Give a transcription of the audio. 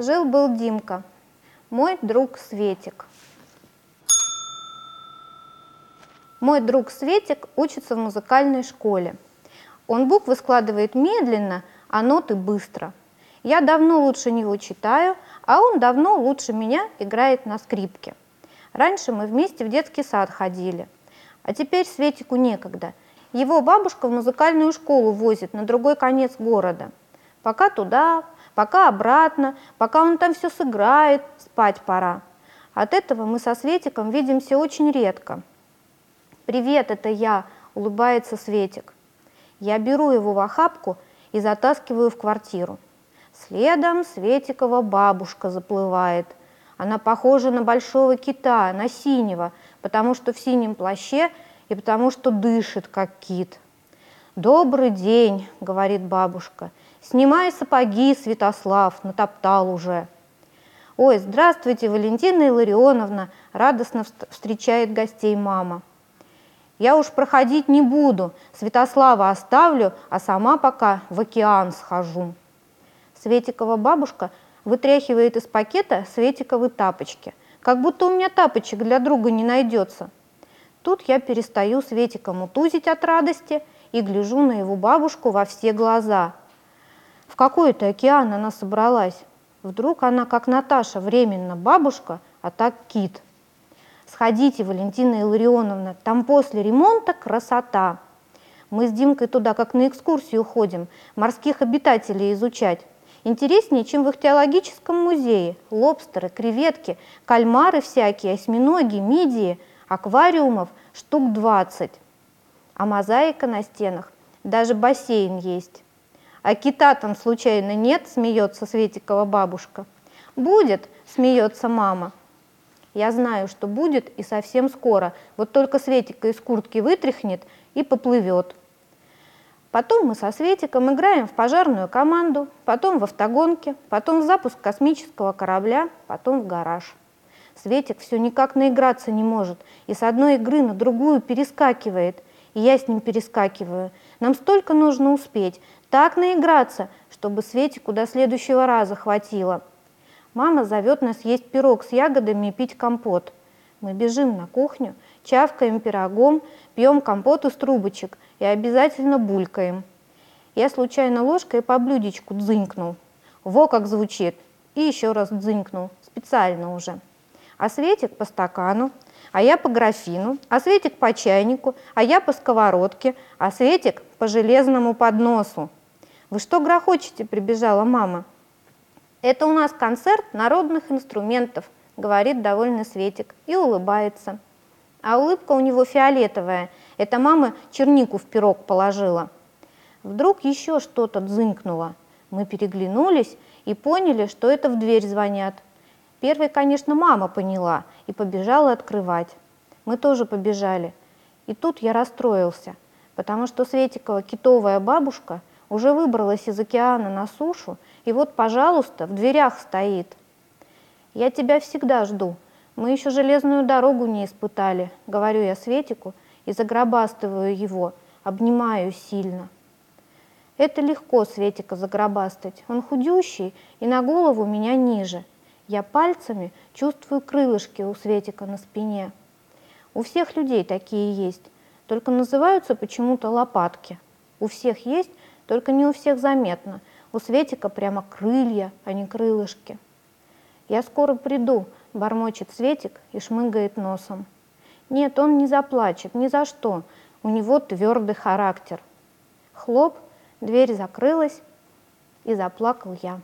Жил-был Димка, мой друг Светик. Мой друг Светик учится в музыкальной школе. Он буквы складывает медленно, а ноты быстро. Я давно лучше него читаю, а он давно лучше меня играет на скрипке. Раньше мы вместе в детский сад ходили, а теперь Светику некогда. Его бабушка в музыкальную школу возит на другой конец города. Пока туда, пока обратно, пока он там все сыграет, спать пора. От этого мы со Светиком видимся очень редко. «Привет, это я», — улыбается Светик. Я беру его в охапку и затаскиваю в квартиру. Следом Светикова бабушка заплывает. Она похожа на большого кита, на синего, потому что в синем плаще и потому что дышит, как кит. «Добрый день», — говорит бабушка. «Снимай сапоги, Святослав, натоптал уже». «Ой, здравствуйте, Валентина Илларионовна!» – радостно встречает гостей мама. Я уж проходить не буду, Святослава оставлю, а сама пока в океан схожу. Светикова бабушка вытряхивает из пакета Светиковы тапочки, как будто у меня тапочек для друга не найдется. Тут я перестаю Светика мутузить от радости и гляжу на его бабушку во все глаза. В какой-то океан она собралась. Вдруг она, как Наташа, временно бабушка, а так кит – Сходите, Валентина Илларионовна, там после ремонта красота. Мы с Димкой туда как на экскурсию ходим, морских обитателей изучать. Интереснее, чем в их теологическом музее. Лобстеры, креветки, кальмары всякие, осьминоги, мидии, аквариумов штук 20. А мозаика на стенах, даже бассейн есть. А кита там случайно нет, смеется Светикова бабушка. Будет, смеется мама. Я знаю, что будет и совсем скоро. Вот только Светика из куртки вытряхнет и поплывет. Потом мы со Светиком играем в пожарную команду, потом в автогонке, потом в запуск космического корабля, потом в гараж. Светик все никак наиграться не может и с одной игры на другую перескакивает. И я с ним перескакиваю. Нам столько нужно успеть, так наиграться, чтобы Светику до следующего раза хватило. Мама зовет нас есть пирог с ягодами и пить компот. Мы бежим на кухню, чавкаем пирогом, пьем компот из трубочек и обязательно булькаем. Я случайно ложкой по блюдечку дзынькнул. Во как звучит. И еще раз дзынькнул, специально уже. А Светик по стакану, а я по графину, а Светик по чайнику, а я по сковородке, а Светик по железному подносу. «Вы что грохочете?» – прибежала мама. Это у нас концерт народных инструментов, говорит довольно Светик и улыбается. А улыбка у него фиолетовая. Это мама чернику в пирог положила. Вдруг еще что-то дзынькнуло. Мы переглянулись и поняли, что это в дверь звонят. Первой, конечно, мама поняла и побежала открывать. Мы тоже побежали. И тут я расстроился, потому что Светикова китовая бабушка уже выбралась из океана на сушу и вот, пожалуйста, в дверях стоит. Я тебя всегда жду. Мы еще железную дорогу не испытали, говорю я Светику и загробастываю его, обнимаю сильно. Это легко Светика загробастать. Он худющий и на голову меня ниже. Я пальцами чувствую крылышки у Светика на спине. У всех людей такие есть, только называются почему-то лопатки. У всех есть, только не у всех заметно – у Светика прямо крылья, а не крылышки. «Я скоро приду», – бормочет Светик и шмыгает носом. Нет, он не заплачет, ни за что. У него твердый характер. Хлоп, дверь закрылась, и заплакал я.